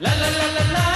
La la la la la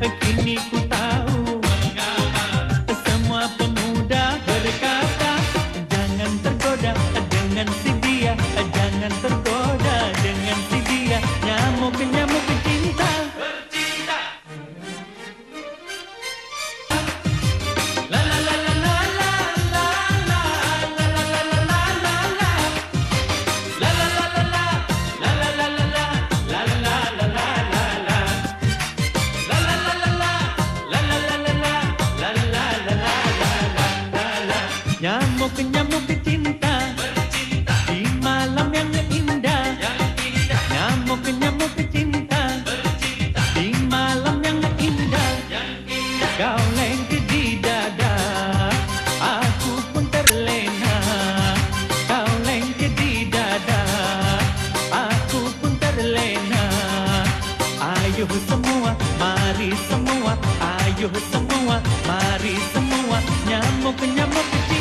Kini ku tahu Semua pemuda berkata Jangan tergoda dengan si la Nyamuk-nyamuk cinta Di malam yang indah. Nyamuk-nyamuk cinta Di malam yang indah. Kau lengket di dada. Aku pun terlena. Kau lengket di dada. Aku pun terlena. Ayo semua, mari semua. Ayo semua, mari semua. Nyamuk-nyamuk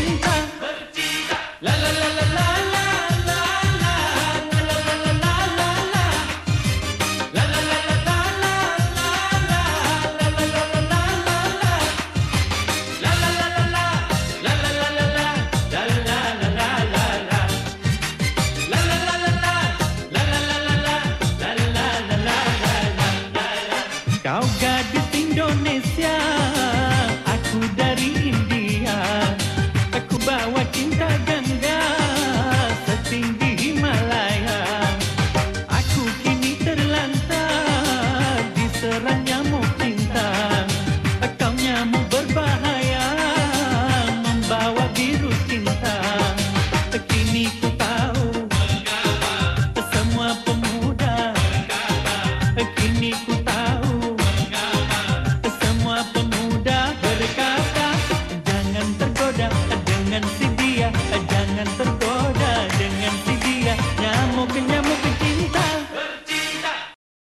gracias.